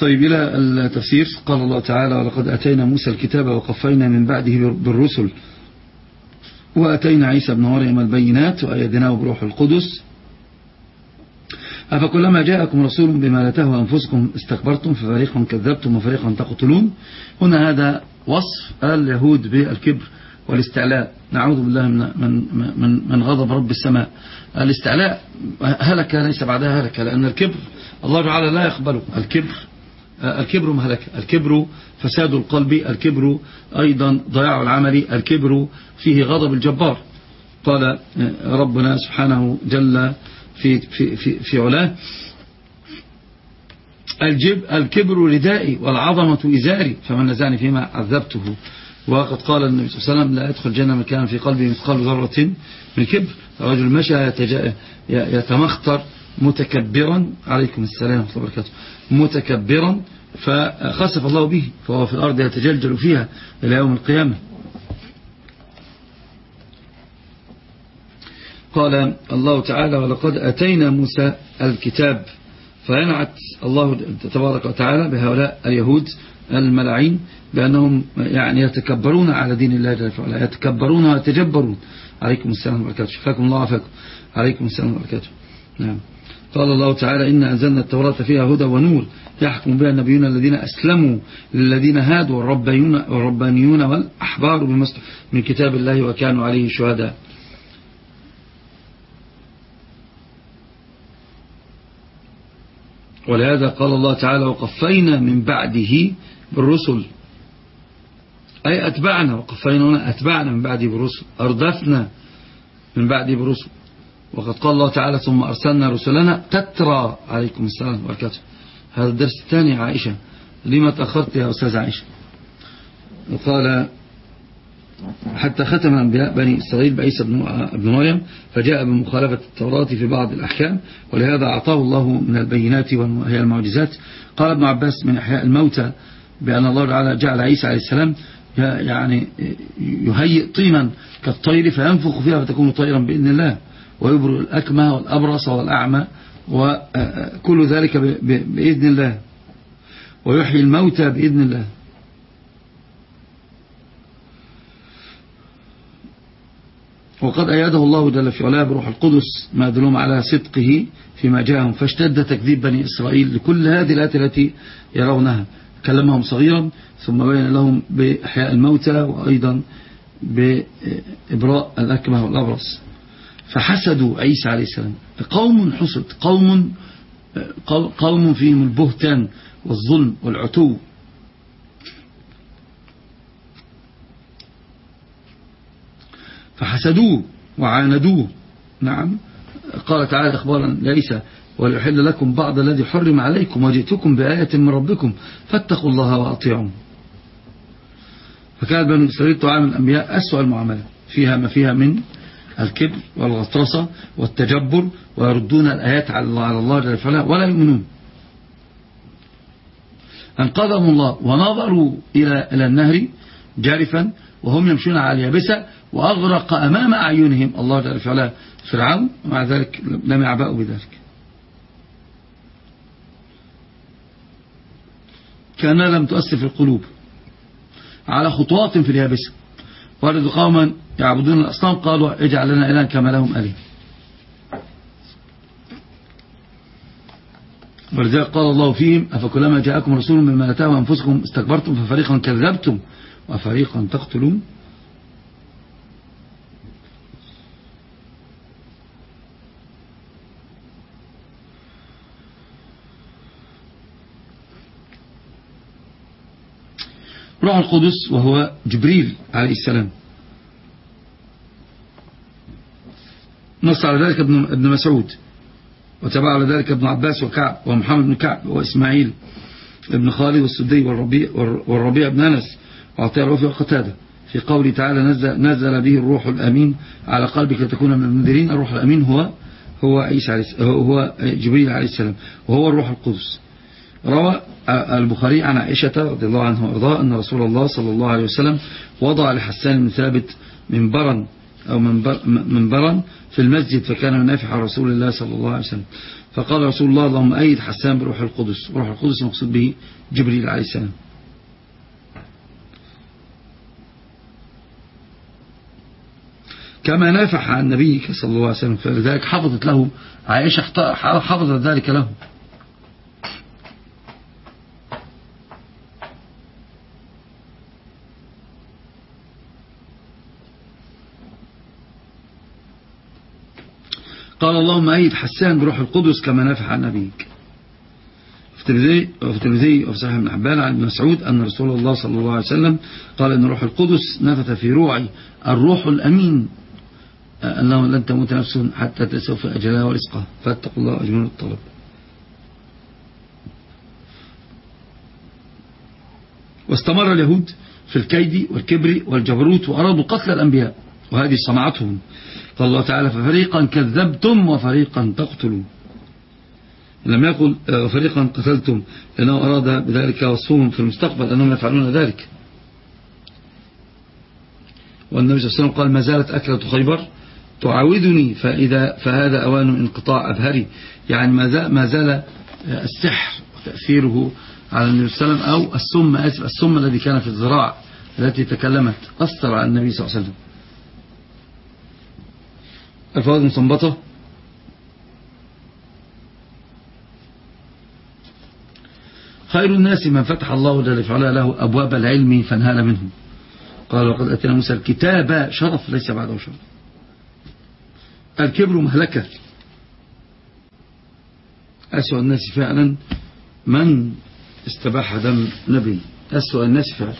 طيب إلى التفسير. قال الله تعالى ولقد أتينا موسى الكتاب وقفينا من بعده بالرسل وأتينا عيسى بن مريم البينات وأيدناه بروح القدس. أفكلما جاءكم رسول بما لا تهوى أنفسكم استكبرتم ففريقا كذبتم وفريقا تقتلون. هنا هذا وصف اليهود بالكبر والاستعلاء. نعوذ بالله من, من, من, من غضب رب السماء. الاستعلاء هلك ليس بعدها هلك لأن الكبر الله تعالى لا يقبله. الكبر الكبر مهلكة الكبر فساد القلب الكبر أيضا ضياع العمل الكبر فيه غضب الجبار. قال ربنا سبحانه جل في, في, في, في علاه الجب الكبر ردائي والعظمة إزاري فمن نزعني فيما عذبته. وقد قال النبي صلى الله عليه وسلم لا يدخل جنة من كان في قلبه مثقال ذرة من كبر. الرجل مشى يتمخطر متكبرا عليكم السلام ورحمة الله وبركاته. متكبرا فخسف الله به فهو في الأرض يتجلجل فيها إلى يوم القيامة. قال الله تعالى ولقد أتينا موسى الكتاب فينعت الله تبارك وتعالى بهؤلاء اليهود الملعين بأنهم يعني يتكبرون على دين الله جل وعلا يتكبرون ويتجبرون. عليكم السلام وبركاته. شفاكم الله وعافاكم. عليكم السلام وبركاته. نعم. قال الله تعالى إن أنزلنا التوراة فيها هدى ونور. يحكم بها النبيون الذين أسلموا للذين هادوا والربانيون والأحبار من كتاب الله وكانوا عليه شهداء. ولهذا قال الله تعالى وقفينا من بعده بالرسل. أي أتبعنا وقفينا هنا أتبعنا من بعده بالرسل. أردفنا من بعده بالرسل. وقد قال الله تعالى ثم أرسلنا رسلنا تترى عليكم السلام وبركاته هذا الدرس الثاني عائشة. لما تأخرت يا أستاذ عائشة؟ وقال حتى ختم أنبياء بني إسرائيل بعيسى بن مريم فجاء بمخالفة التوراة في بعض الأحكام ولهذا أعطاه الله من البينات وهي المعجزات. قال ابن عباس من إحياء الموتى بأن الله تعالى جعل عيسى عليه السلام يعني يهيئ طينا كالطير فينفخ فيها فتكون طيرا بإذن الله. ويبرئ الأكمى والأبرص والأعمى وكل ذلك بإذن الله. ويحيي الموتى بإذن الله. وقد أيده الله جل في علاه بروح القدس ما دلهم على صدقه فيما جاءهم فاشتد تكذيب بني إسرائيل لكل هذه الآيات التي يرونها. كلمهم صغيرا ثم بين لهم بإحياء الموتى وأيضا بإبراء الأكمة والأبرص. فحسدوا عيسى عليه السلام. قوم حسد قوم قوم فيهم البهتان والظلم والعتو. فحسدوه وعاندوه. نعم. قال تعالى إخبارا ليس وليحل لكم بعض الذي حرم عليكم وجئتكم بآية من ربكم فاتقوا الله وأطيعون. فكانت بنو إسرائيل تعامل الأنبياء أسوأ المعاملة. فيها ما فيها من الكبر والغطرسة والتجبر ويردون الآيات على الله جل وعلا ولا يؤمنون. أنقذهم الله ونظروا إلى إلى النهر جارفا وهم يمشون على اليابسة وأغرق أمام أعينهم الله جل وعلا فرعون ومع ذلك لم يعبأوا بذلك. كأنها لم تؤثر في القلوب على خطوات في اليابسة. وردوا قوما يعبدون الأصنام قالوا اجعل لنا إله كما لهم أله ولذلك قال الله فيهم أفكلما جاءكم رسول مما نتاهم أنفسكم استكبرتم ففريقا كذبتم وفريقا تقتلون؟ روح القدس وهو جبريل عليه السلام. نص على ذلك ابن مسعود وتبع على ذلك ابن عباس وكعب ومحمد بن كعب وإسماعيل ابن خالد والسدي والربيع, والربيع بن أنس وعطية الوفي وقتادة في قوله تعالى نزل, نزل به الروح الأمين على قلبك لتكون من المنذرين. الروح الأمين هو هو عيسى هو جبريل عليه السلام وهو الروح القدس. روى البخاري عن عائشة رضي الله عنها وأرضاها أن رسول الله صلى الله عليه وسلم وضع لحسان بن ثابت منبرا أو منبرا في المسجد فكان ينافح على رسول الله صلى الله عليه وسلم. فقال رسول الله اللهم أيد حسان بروح القدس روح القدس مقصود به جبريل عليه السلام. كما نافح عن النبي صلى الله عليه وسلم فلذلك حفظت له عائشة حفظت ذلك له. قال اللهم أيد حسان بروح القدس كما نافح عن نبيك. في الترمذي وفي صحيح ابن حبان عن ابن مسعود أن رسول الله صلى الله عليه وسلم قال أن روح القدس نفث في روعي الروح الأمين. أنه لن تموت نفس حتى تسوف أجلها ورزقها. فاتقوا الله أجمل الطلب. واستمر اليهود في الكيد والكبر والجبروت وأرادوا قتل الأنبياء وهذه صنعتهم. قال الله تعالى ففريقا كذبتم وفريقا تقتلون. لم يقل آه، فريقا قتلتم لأنه أراد بذلك وصفهم في المستقبل أنهم يفعلون ذلك. والنبي صلى الله عليه وسلم قال ما زالت أكلة خيبر تعاودني فإذا فهذا أوان انقطاع أبهري. يعني ما زال السحر وتأثيره على النبي صلى الله عليه وسلم أو السم أسف السم الذي كان في الزراع التي تكلمت أثر على النبي صلى الله عليه وسلم. الفوائد المستنبطة. خير الناس من فتح الله جل وعلا له أبواب العلم فانهال منه قال وقد أتينا موسى الكتاب شرف ليس بعده شرف. الكبر مهلكة. أسوأ الناس فعلا من استباح دم نبي. أسوأ الناس فعلا.